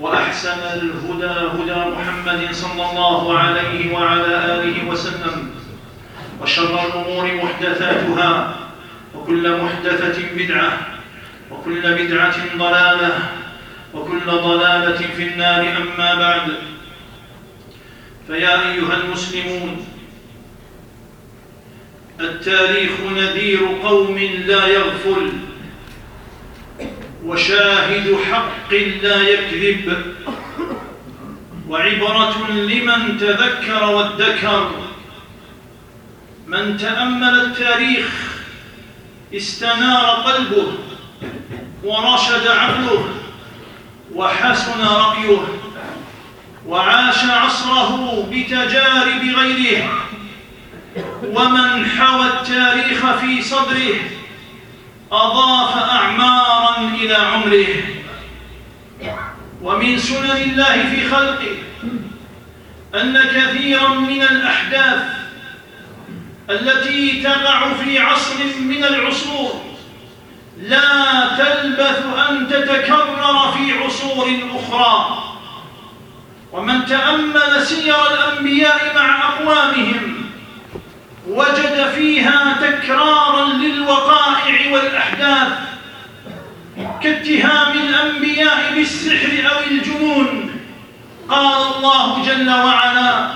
وأحسن الهدى هدى محمد صلى الله عليه وعلى آله وسلم وشر الأمور محدثاتها وكل محدثة بدعة وكل بدعة ضلالة وكل ضلالة في النار أما بعد. فيا أيها المسلمون التاريخ نذير قوم لا يغفل. وشاهد حق لا يكذب. وعبرة لمن تذكر وادكر. من تأمل التاريخ استنار قلبه ورشد عقله وحسن رأيه وعاش عصره بتجارب غيره. ومن حوى التاريخ في صدره أضاف أعمارا إلى عمره. ومن سنن الله في خلقه أن كثيرا من الأحداث التي تقع في عصر من العصور لا تلبث أن تتكرر في عصور أخرى. ومن تأمل سير الأنبياء مع أقوامهم وجد فيها تكرارا للوقائع والأحداث كاتهام الأنبياء بالسحر أو الجنون. قال الله جل وعلا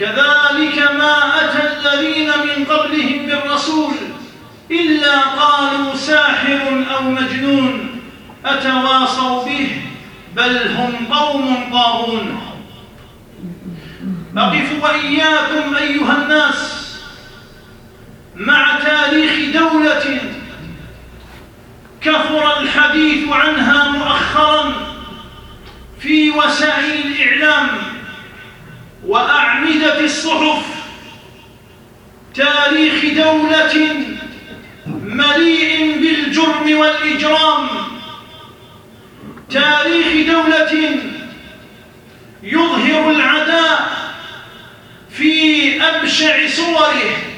كذلك ما أتى الذين من قبلهم بالرسول إلا قالوا ساحر أو مجنون أتواصوا به بل هم قوم طاغون. أقف وإياكم أيها الناس مع تاريخ دولة كثر الحديث عنها مؤخرا في وسائل الإعلام وأعمدة الصحف تاريخ دولة مليء بالجرم والإجرام. تاريخ دولة يظهر العدل أبشع صوره.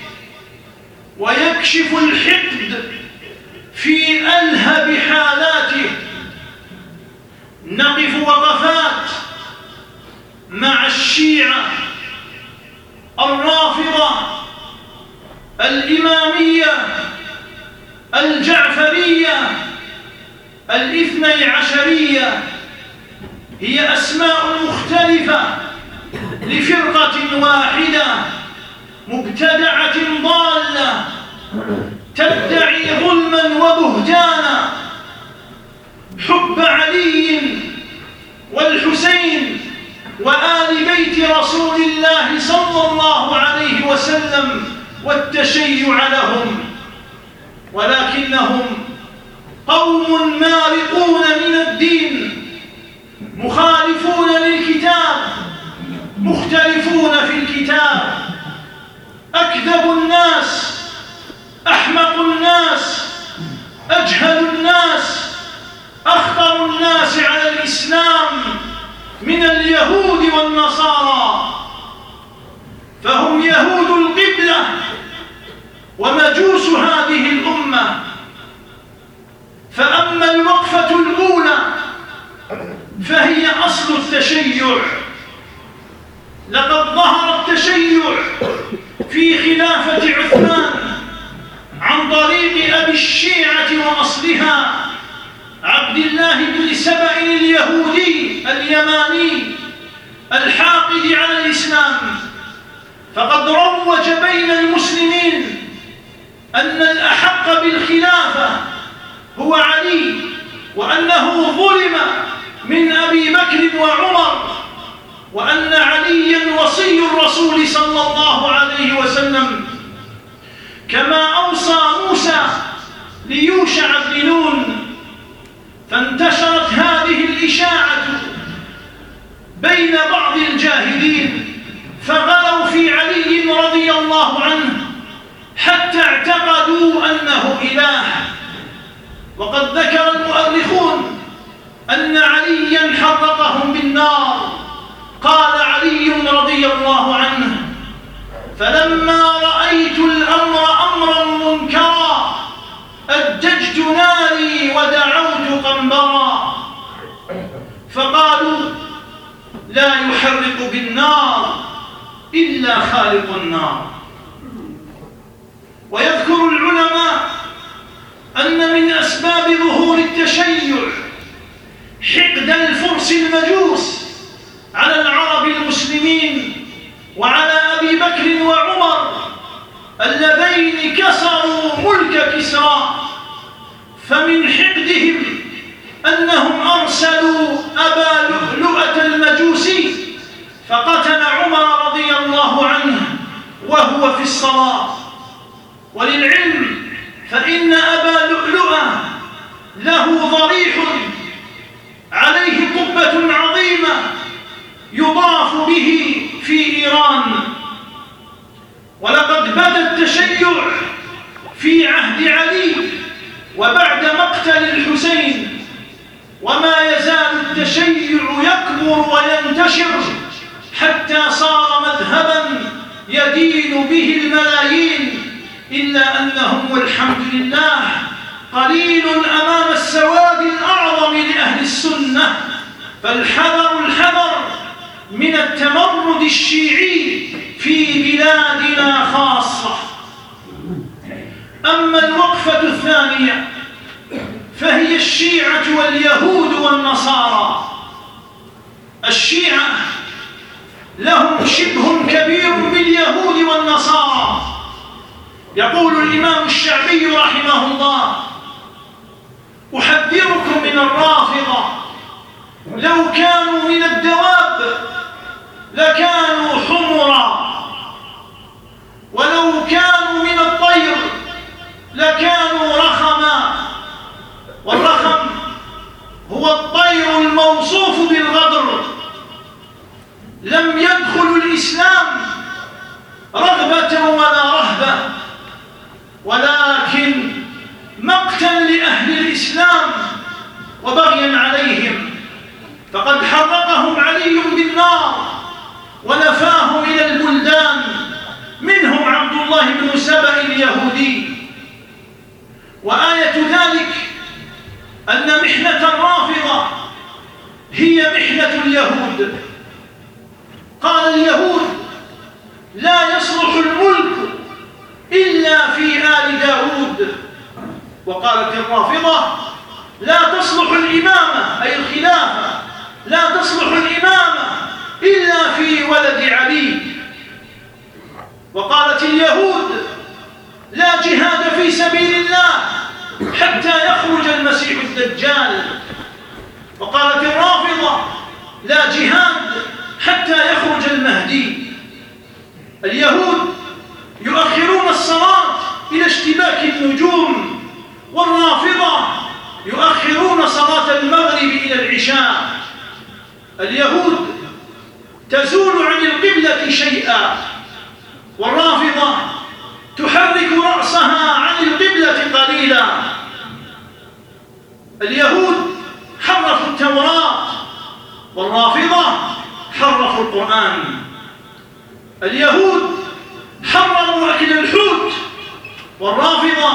ويكشف الحقد في ألهب حالاته. نقف وقفات مع الشيعة الرافضة الإمامية الجعفرية الاثني عشرية. هي أسماء مختلفة لفرقة واحدة. مبتدعة ضالة تدعي ظلما وبهتانا حب علي والحسين وآل بيت رسول الله صلى الله عليه وسلم والتشيع لهم ولكنهم قوم مارقون من الدين مخالفون للكتاب مختلفون في الكتاب. أكذب الناس أحمق الناس أجهل الناس أخطر الناس على الإسلام من اليهود والنصارى. فهم يهود القبلة ومجوس هذه الأمة. فأما الوقفة الأولى فهي أصل التشيع. لقد ظهر التشيع في خلافة عثمان عن طريق أبي الشيعة وأصلها عبد الله بن سبأ اليهودي اليماني الحاقد على الإسلام. فقد روج بين المسلمين أن الأحق بالخلافة هو علي وأنه ظلم من أبي بكر وعمر. وأن عليا وصي الرسول صلى الله عليه وسلم كما أوصى موسى ليوشع بن نون فانتشرت هذه الإشاعة بين بعض الجاهلين فغلوا في علي رضي الله عنه حتى اعتقدوا أنه إله. وقد ذكر المؤرخون أن عليا حرقهم بالنار. قال علي رضي الله عنه فلما رأيت الأمر أمرا منكرا أججت ناري ودعوت قنبرا. فقالوا لا يحرق بالنار إلا خالق النار. ويذكر العلماء أن من أسباب ظهور التشيع حقد الفرس المجوس على العرب المسلمين وعلى أبي بكر وعمر اللذين كسروا ملك كسرى فمن حقدهم أنهم أرسلوا أبا لؤلؤة المجوسي فقتل عمر رضي الله عنه وهو في الصلاة. وللعلم فإن أبا لؤلؤة له ضريح عليه قبة عظيمة يضاف به في إيران. ولقد بدأ التشيع في عهد علي وبعد مقتل الحسين. وما يزال التشيع يكبر وينتشر حتى صار مذهبا يدين به الملايين. إلا أنهم والحمد لله قليل أمام السواد الأعظم لأهل السنة. فالحذر الحذر من التمرد الشيعي في بلادنا خاصة. أما الوقفة الثانية فهي الشيعة واليهود والنصارى. الشيعة لهم شبه كبير باليهود والنصارى. يقول الإمام الشعبي رحمه الله أحذركم من الرافضة. لو كانوا من الدواب لكانوا حمرا. ولو كانوا من الطير لكانوا رخما. والرخم هو الطير الموصوف بالغدر. لم يدخل الإسلام رغبة ولا رهبة. ولكن مقتا لأهل الإسلام وبغيا عليهم. فقد حرقهم علي بالنار. ونفاهم إلى البلدان. الله بن سبأ اليهودي. وآية ذلك أن محنة الرافضة هي محنة اليهود. قال اليهود لا يصلح الملك إلا في آل داود. وقالت الرافضة لا تصلح الإمامة أي الخلافة. لا تصلح الإمامة. إلا في ولد علي. وقالت اليهود لا جهاد في سبيل الله حتى يخرج المسيح الدجال. وقالت الرافضة لا جهاد حتى يخرج المهدي. اليهود يؤخرون الصلاة إلى اشتباك النجوم والرافضة يؤخرون صلاة المغرب إلى العشاء. اليهود تزول عن القبلة شيئا والرافضة تحرك رأسها عن القبلة قليلا. اليهود حرفوا التوراة والرافضة حرفوا القرآن. اليهود حرموا أكل الحوت والرافضة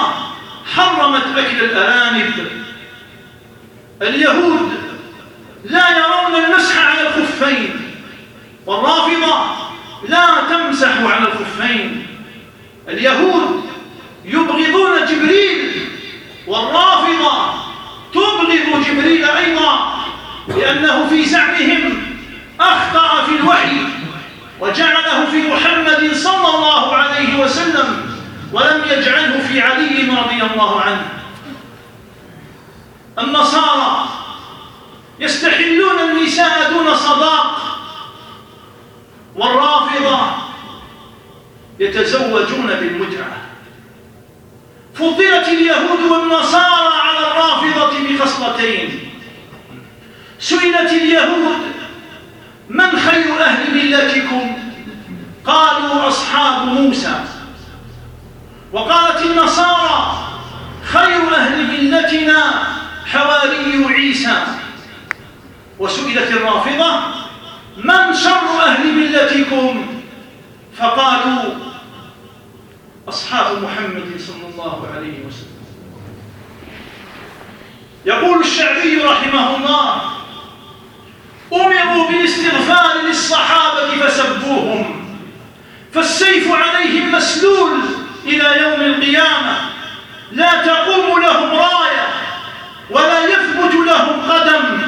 حرمت أكل الأرانب. اليهود لا يرون المسح على الخفين. والرافضة لا تمسح على الخفين. اليهود يبغضون جبريل والرافضة تبغض جبريل أيضا لأنه في زعمهم أخطأ في الوحي وجعله في محمد صلى الله عليه وسلم ولم يجعله في علي رضي الله عنه. النصارى يستحلون النساء دون صداق والرافضة يتزوجون بالمتعة فضلت اليهود والنصارى على الرافضة بخصلتين. سئلت اليهود من خير أهل ملتكم؟ قالوا أصحاب موسى. وقالت النصارى خير أهل ملتنا حواري عيسى. وسئلت الرافضة من شر أهل ملتكم؟ فقالوا أصحاب محمد صلى الله عليه وسلم. يقول الشعبي رحمه الله أمروا بالاستغفار للصحابة فسبوهم فالسيف عليهم مسلول إلى يوم القيامة. لا تقوم لهم راية ولا يثبت لهم قدم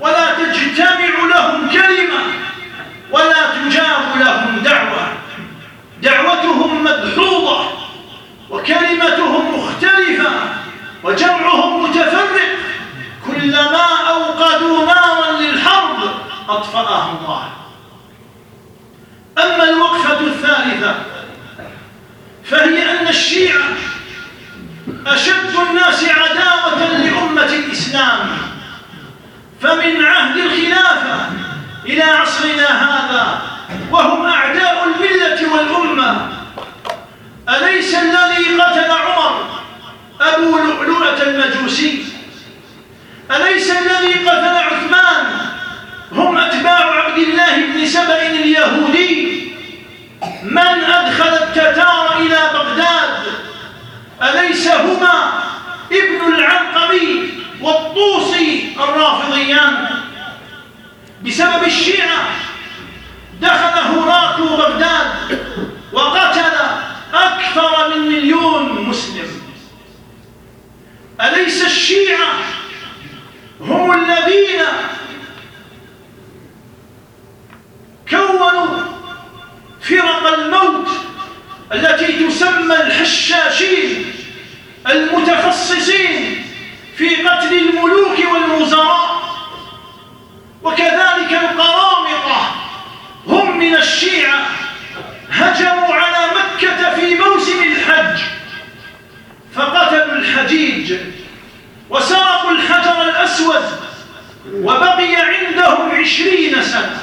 ولا تجتمع لهم كلمة. ولا تجاب لهم دعوة. دعوتهم مدحوظة وكلمتهم مختلفة وجمعهم متفرق. كلما أوقدوا نارا للحرب أطفأها الله. أما الوقفة الثالثة فهي أن الشيعة أشد الناس عداوة لأمة الإسلام. فمن عهد الخلافة إلى عصرنا هذا وهم أعداء الملة والأمة. أليس الذي قتل عمر أبو لؤلؤة المجوسي؟ أليس الذي قتل عثمان؟ هم أتباع عبد الله بن سبأ اليهودي. من أدخل التتار إلى بغداد؟ أليس هما ابن العنقبي والطوسي الرافضيان؟ بسبب الشيعة دخل هراق بغداد وقتل أكثر من مليون مسلم. أليس الشيعة هم الذين كونوا فرق الموت التي تسمى الحشاشين المتخصصين في قتل الملوك والوزراء وكذلك القرامطة هم من الشيعة هجموا على مكة في موسم الحج فقتلوا الحجيج وسرقوا الحجر الأسود وبقي عندهم عشرين سنة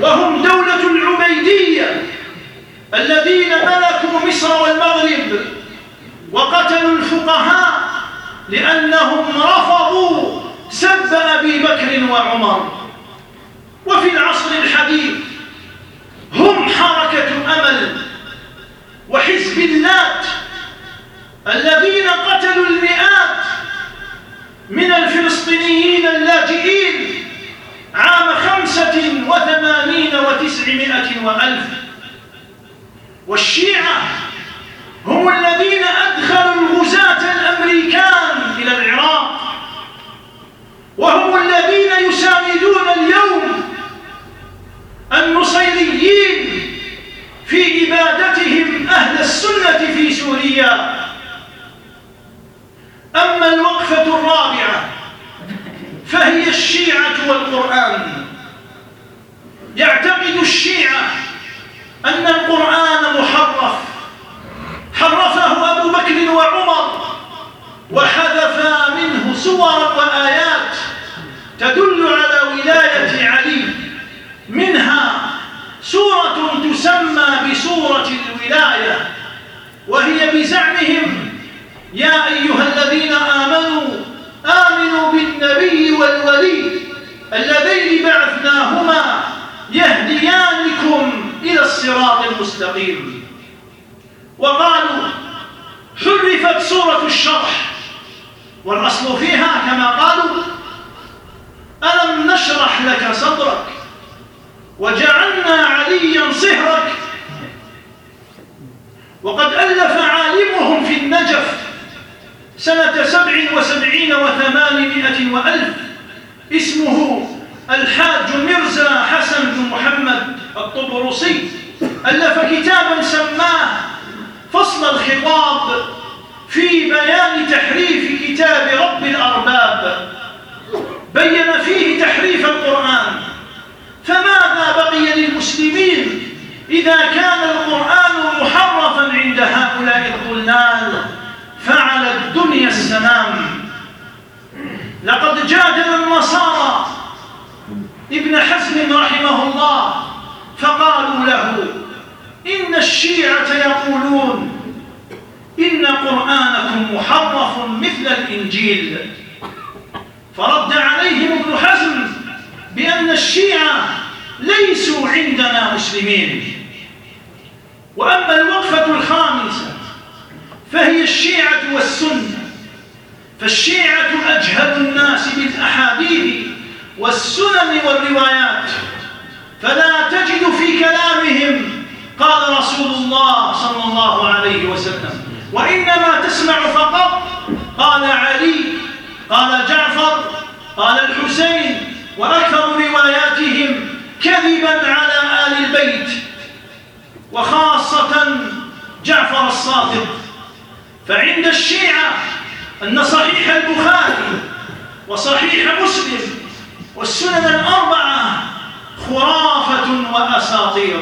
وهم دولة العبيدية الذين ملكوا مصر والمغرب وقتلوا الفقهاء لأنهم رفضوا سب أبي بكر وعمر وفي العصر الحديث هم حركة أمل وتسعمائة وألف والشيعة هم الذين أدخلوا الغزاة الأمريكان إلى العراق وهم الذين يساندون اليوم النصيريين في إبادتهم أهل السنة في سوريا الوقفة الرابعة فهي الشيعة والقرآن. يعتقد الشيعة أن القرآن محرف. حرفه أبو بكر وعمر وحذف منه سورا وآيات تدل على ولاية علي. منها سورة تسمى بسورة الولاية وهي بزعمهم يا أيها الذين بالنبي والولي اللذين بعثناهما يهديانكم إلى الصراط المستقيم. وقالوا حرفت سورة الشرح والأصل فيها كما قالوا ألم نشرح لك صدرك وجعلنا عليا صهرك؟ وقد ألف عالمهم في النجف سنة سبع وسبعين وثمانمائة وألف اسمه الحاج مرزا حسن بن محمد الطبرسي ألف كتابا سماه فصل الخطاب في بيان تحريف كتاب رب الأرباب. بين فيه تحريف القرآن. فماذا بقي للمسلمين إذا كان القرآن محرفا عند هؤلاء الضلال؟ فعلى الدنيا السلام لقد جادل النصارى. ابن حزم رحمه الله فقالوا له إن الشيعة يقولون إن قرآنكم محرف مثل الإنجيل. فرد عليهم ابن حزم بأن الشيعة ليسوا عندنا مسلمين. وأما الوقفة الخامسة فهي الشيعة والسنة. فالشيعة أجهل الناس بالأحاديث والسنن والروايات. فلا تجد في كلامهم قال رسول الله صلى الله عليه وسلم. وإنما تسمع فقط قال علي قال جعفر قال الحسين وأكثر رواياتهم كذبا على آل البيت وخاصة جعفر الصادق. فعند الشيعة أن صحيح البخاري وصحيح مسلم والسنن الأربعة خرافة وأساطير.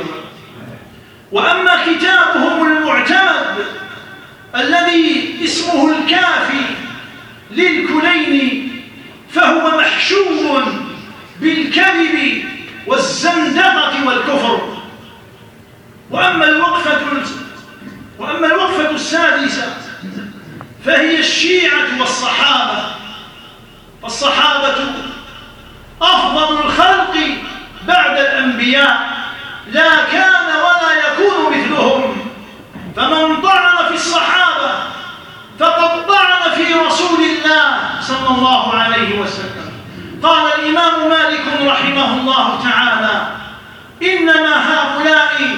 وأما كتابهم المعتمد الذي اسمه الكافي للكلين فهو محشو بالكذب والزندقة والكفر. وأما الوقفة وأما الوقفة السادسة فهي الشيعة والصحابة. فالصحابة أفضل الخلق بعد الأنبياء. لا كان ولا يكون مثلهم. فمن طعن في الصحابة فقد طعن في رسول الله صلى الله عليه وسلم. قال الإمام مالك رحمه الله تعالى إنما هؤلاء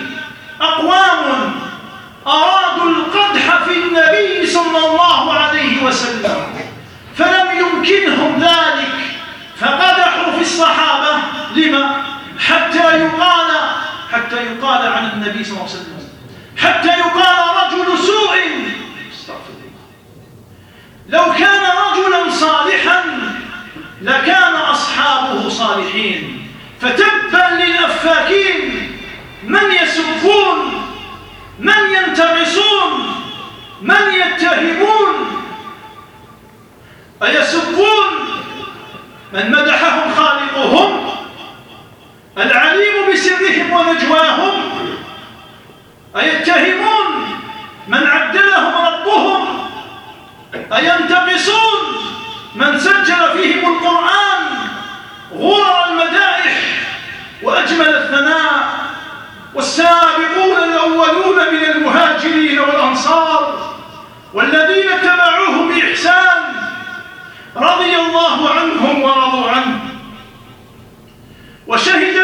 أقوام أرادوا القدح في النبي صلى الله عليه وسلم فلم يمكنهم ذلك فقدحوا في الصحابة لما؟ حتى يقال حتى يقال عن النبي صلى الله عليه وسلم حتى يقال رجل سوء لو كان رجلا صالحا لكان أصحابه صالحين فتبا للأفاكين من يسبون من ينتقصون من يتهمون أيسبون من مدحهم خالقهم العليم بسرهم ونجواهم أيتهمون من عدلهم ربهم أينتقصون من سجل فيهم القرآن غرر المدائح وأجمل الثناء والسابقون الأولون من المهاجرين والأنصار والذين اتبعوه بإحسان رضي الله عنهم ورضوا عنه. وشهد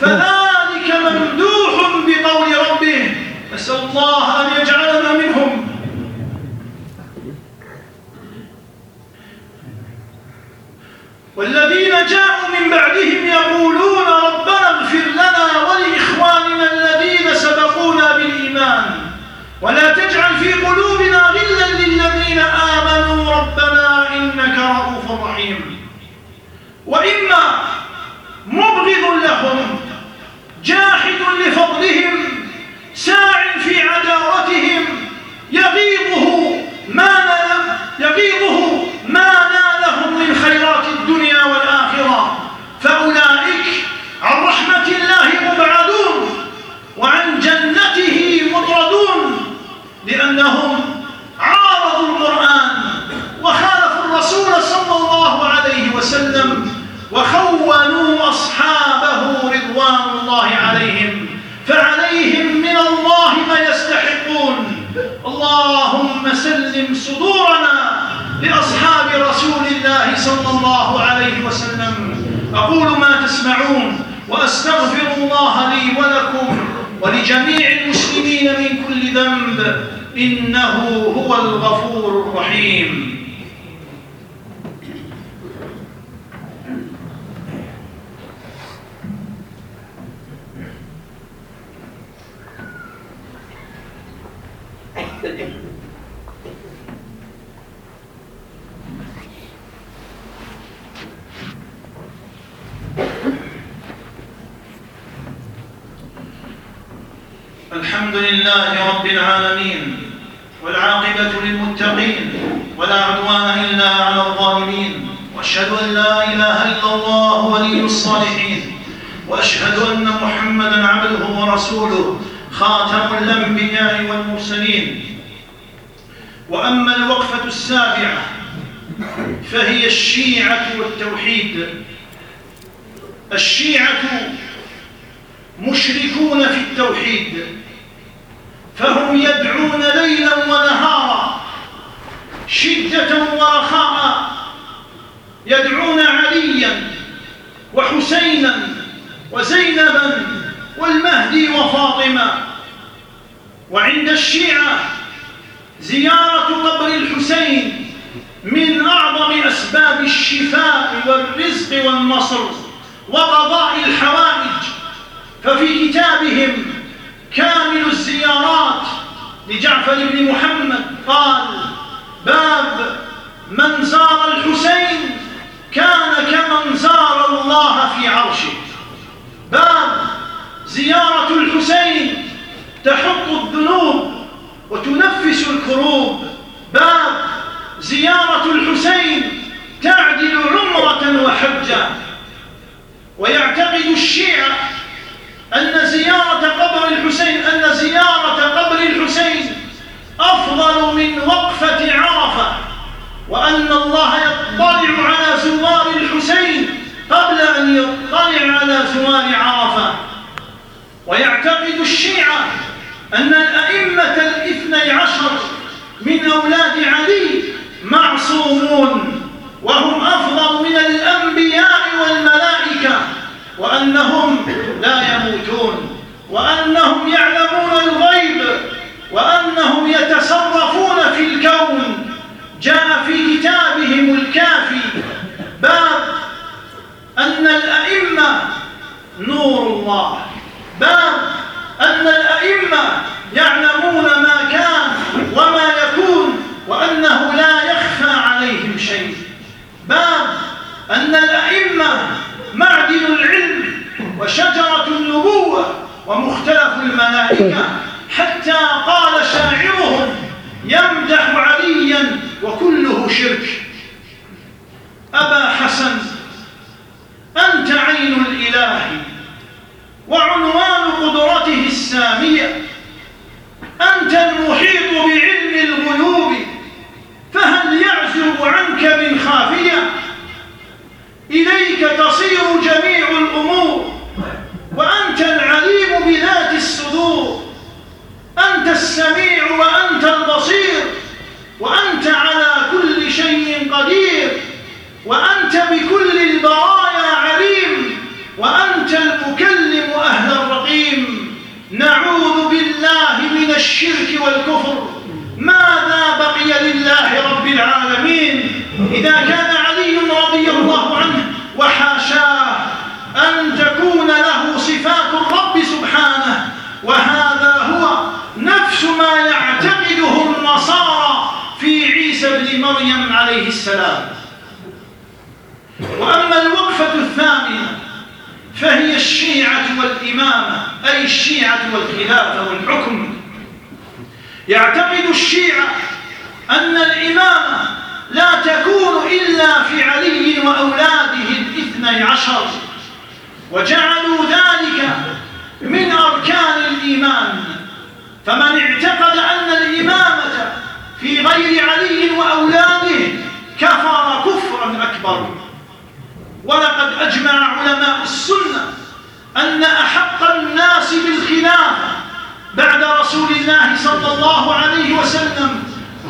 فذلك ممدوح بقول ربه. نسأل الله أن يجعلنا منهم. والذين جاءوا من بعدهم يقولون ربنا اغفر لنا ولإخواننا الذين سبقونا بالإيمان. ولا تجعل في قلوبنا غلا للذين آمنوا. ربنا إنك رؤوف رحيم. وإما مبغض لهم. جاحد لفضلهم ساع في عداوتهم يغيظه ما يغيظه ما نالهم من خيرات الدنيا والآخرة فأولئك عن رحمة الله مبعدون وعن جنته مطردون لأنهم عارضوا القرآن وخالفوا الرسول صلى الله عليه وسلم وخونوا أصحابه رضوان الله عليهم فعليهم من الله ما يستحقون. اللهم سلم صدورنا لأصحاب رسول الله صلى الله عليه وسلم. أقول ما تسمعون وأستغفر الله لي ولكم ولجميع المسلمين من كل ذنب إنه هو الغفور الرحيم الحمد لله رب العالمين والعاقبة للمتقين ولا عدوان إلا على الظالمين. وأشهد أن لا إله إلا الله ولي الصالحين. وأشهد أن محمدا عبده ورسوله خاتم الأنبياء والمرسلين. وأما الوقفة السابعة فهي الشيعة والتوحيد. الشيعة مشركون في التوحيد فهم يدعون ليلا ونهارا. شدة ورخاء يدعون عليا وحسينا وزينبا والمهدي وفاطمة. وعند الشيعة زيارة قبر الحسين من أعظم أسباب الشفاء والرزق والنصر وقضاء الحوائج. ففي كتابهم كامل الزيارات لجعفر بن محمد قال باب من زار الحسين كان كمن زار الله في عرشه. باب زيارة الحسين تحط الذنوب وتنفس الكروب. باب زيارة الحسين تعدل عمرة وحجة. ويعتقد الشيعة أن زيارة قبر الحسين أن زيارة قبر الحسين أفضل من وقفة عرفة وأن الله يطلع على زوار الحسين قبل أن يطلع على زوار عرفة. ويعتقد الشيعة أن الأئمة الاثني عشر من أولاد علي معصومون وهم أفضل من الأنبياء والملائكة وأنهم لا يموتون وأنهم يعلمون الغيب وأنهم يتصرفون في الكون. جاء في كتابهم الكافي باب أن الأئمة نور الله. باب أن الأئمة يعلمون ما كان وما يكون وأنه لا يخفى عليهم شيء. باب أن الأئمة معدن العلم وشجرة النبوة ومختلف الملائكة. حتى قال شاعرهم يمدح عليا وكله شرك. أبا حسن أنت عين الإله وعنوان قدرته السامية. أنت المحيط بعلم الغيوب فهل يعزب عنك فمن اعتقد أن الإمامة في غير علي وأولاده كفر كفرا أكبر. ولقد أجمع علماء السنة أن أحق الناس بالخلافة بعد رسول الله صلى الله عليه وسلم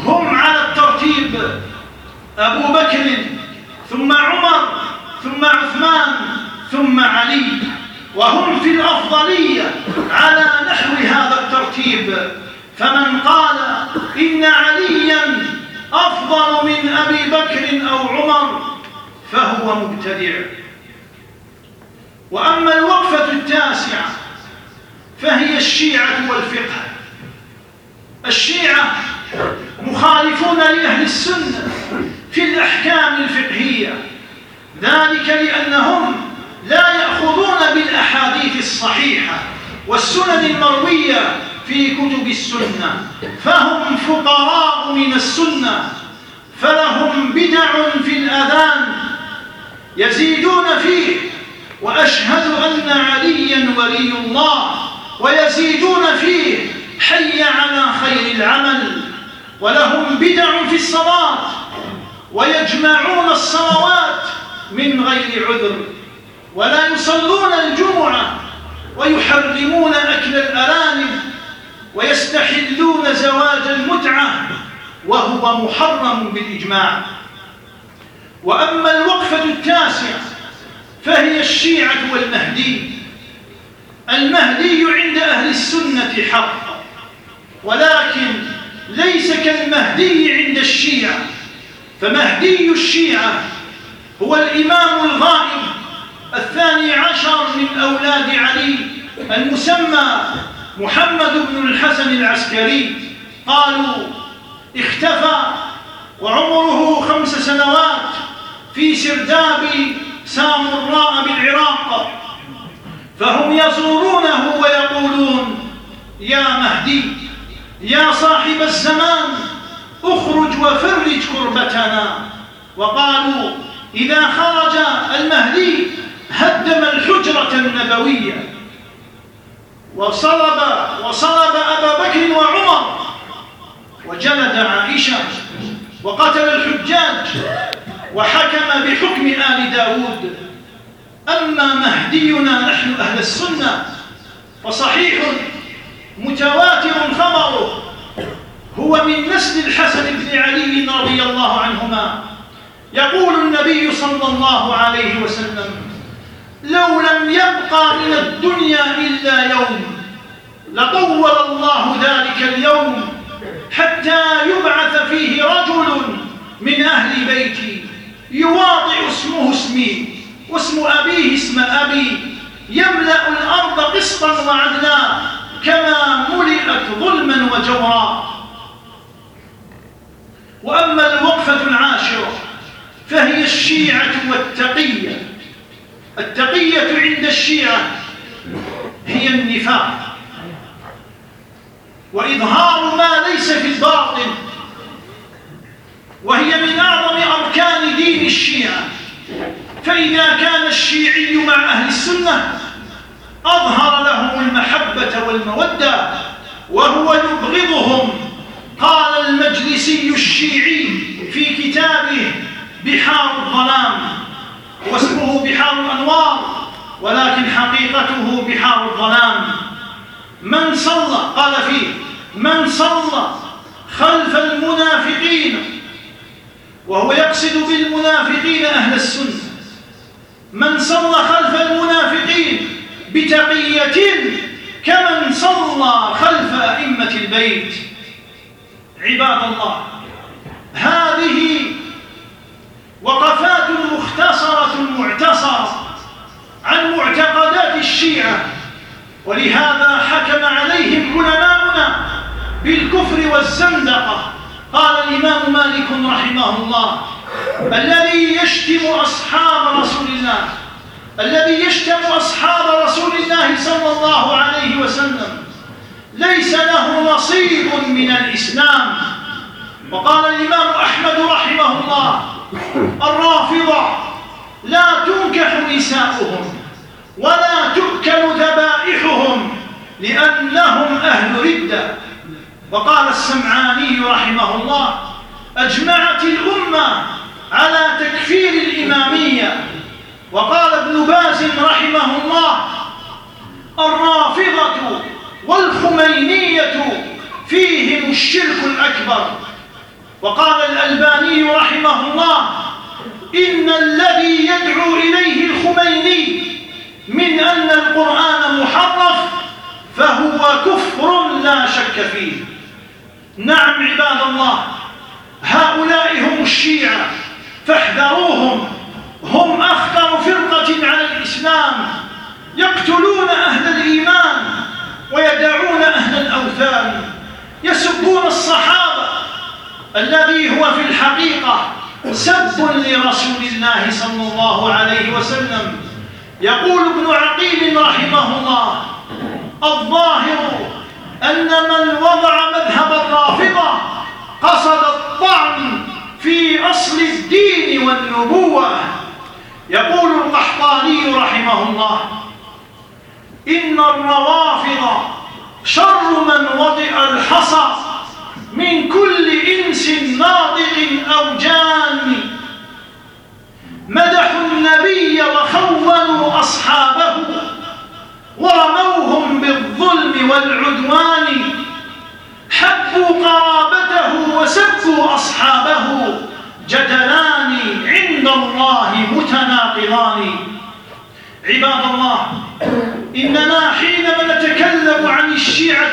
هم على الترتيب. أبو بكر ثم عمر ثم عثمان ثم علي. وهم في الأفضلية على نحو هذا الترتيب. فمن قال إن عليا أفضل من أبي بكر أو عمر فهو مبتدع. وأما الوقفة التاسعة فهي الشيعة والفقه. الشيعة مخالفون لأهل السنة في الأحكام الفقهية. ذلك لأنهم لا يأخذون بالأحاديث الصحيحة والسنن المروية في كتب السنة. فهم فقراء من السنة فلهم بدع في الأذان يزيدون فيه. وأشهد أن عليا ولي الله ويزيدون فيه. حي على خير العمل ولهم بدع في الصلاة ويجمعون الصلوات من غير عذر. ولا يصلون الجمعة ويحرمون أكل الأرانب ويستحلون زواج المتعة وهو محرم بالإجماع. وأما الوقفة التاسعة فهي الشيعة والمهدي. المهدي عند أهل السنة حق ولكن ليس كالمهدي عند الشيعة. فمهدي الشيعة هو الإمام الغائب الثاني عشر من أولاد علي المسمى محمد بن الحسن العسكري. قالوا اختفى وعمره خمس سنوات في سرداب سامراء بالعراق. فهم يزورونه ويقولون يا مهدي يا صاحب الزمان اخرج وفرج كربتنا. وقالوا إذا خرج المهدي هدم الحجرة النبوية. وصلب وصلب أبا بكر وعمر وجلد عائشة وقتل الحجاج وحكم بحكم آل داود. أما مهدينا نحن أهل السنة فصحيح متواتر خبره هو من نسل الحسن بن علي رضي الله عنهما. يقول النبي صلى الله عليه وسلم لو لم يبقى من الدنيا إلا يوم لطول الله ذلك اليوم حتى يبعث فيه رجل من أهل بيتي يواطئ اسمه اسمي واسم أبيه اسم أبي يملأ الأرض قسطا وعدلا كما ملئت ظلما وجورا. وأما الوقفة العاشرة فهي الشيعة والتقية. التقية عند الشيعة هي النفاق. وإظهار ما ليس في الباطن وهي من أعظم أركان دين الشيعة. فإذا كان الشيعي مع أهل السنة أظهر لهم المحبة والمودة وهو يبغضهم. قال المجلسي الشيعي في كتابه بحار الظلام واسمه بحار الأنوار ولكن حقيقته بحار الظلام. من صلى قال فيه من صلى خلف المنافقين وهو يقصد بالمنافقين أهل السنة. من صلى خلف المنافقين بتقية كمن صلى خلف أئمة البيت. عباد الله هذه وقفات مختصرة معتصرة عن معتقدات الشيعة ولهذا حكم عليهم علماؤنا بالكفر والزندقة. قال الإمام مالك رحمه الله الذي يشتم أصحاب رسول الله الذي يشتم أصحاب رسول الله صلى الله عليه وسلم ليس له نصيب من الإسلام. وقال الإمام أحمد رحمه الله الرافضة لا تنكح نساؤهم ولا تؤكل ذبائحهم لأنهم أهل ردة. وقال السمعاني رحمه الله أجمعت الأمة على تكفير الإمامية. وقال ابن باز رحمه الله الرافضة والخمينية فيهم الشرك الأكبر. وقال الألباني رحمه الله إن الذي يدعو إليه الخميني من أن القرآن محرف فهو كفر لا شك فيه. نعم عباد الله هؤلاء هم الشيعة فاحذروهم هم أخطر فرقة على الإسلام يقتلون أهل الإيمان ويدعون أهل الأوثان يسبون الصحابة الذي هو في الحقيقة سب لرسول الله صلى الله عليه وسلم. يقول ابن عقيل رحمه الله الظاهر أن من وضع مذهب الرافضة قصد الطعن في أصل الدين والنبوة. يقول القحطاني رحمه الله إن الروافض شر من وضع الحصى من كل إنس ناطق أو جان. مدحوا النبي وخونوا أصحابه ورموهم بالظلم والعدوان. حبوا قرابته وسبوا أصحابه جدلان عند الله متناقضان. عباد الله إننا حينما نتكلم عن الشيعة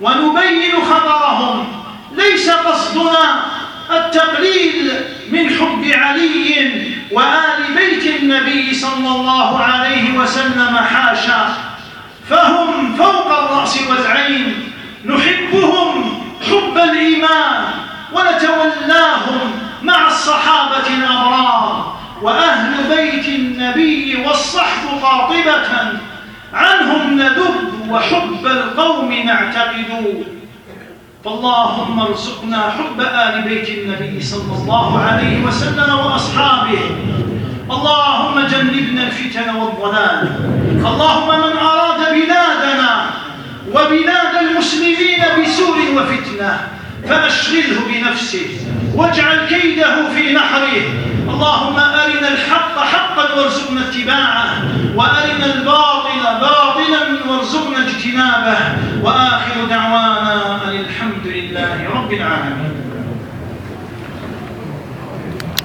ونبين خبرهم. ليس قصدنا التقليل من حب علي وآل بيت النبي صلى الله عليه وسلم حاشا. فهم فوق الرأس والعين. نحبهم حب الإيمان ونتولاهم مع الصحابة الأبرار. وأهل بيت النبي والصحب قاطبة عنهم نذب وحب القوم نعتقد. فاللهم ارزقنا حب آل بيت النبي صلى الله عليه وسلم وأصحابه. اللهم جنبنا الفتن والضلال. اللهم من أراد بلادنا وبلاد المسلمين بسوء وفتنة فأشغله بنفسه واجعل كيده في نحره اللهم أرنا الحق حقا وارزقنا اتباعه وأرنا الباطل باطلا وارزقنا اجتنابه وآخر دعوانا أن الحمد لله رب العالمين.